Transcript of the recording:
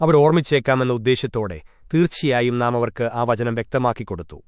അവർ ഓർമ്മിച്ചേക്കാമെന്ന ഉദ്ദേശ്യത്തോടെ തീർച്ചയായും നാം അവർക്ക് ആ വചനം വ്യക്തമാക്കിക്കൊടുത്തു.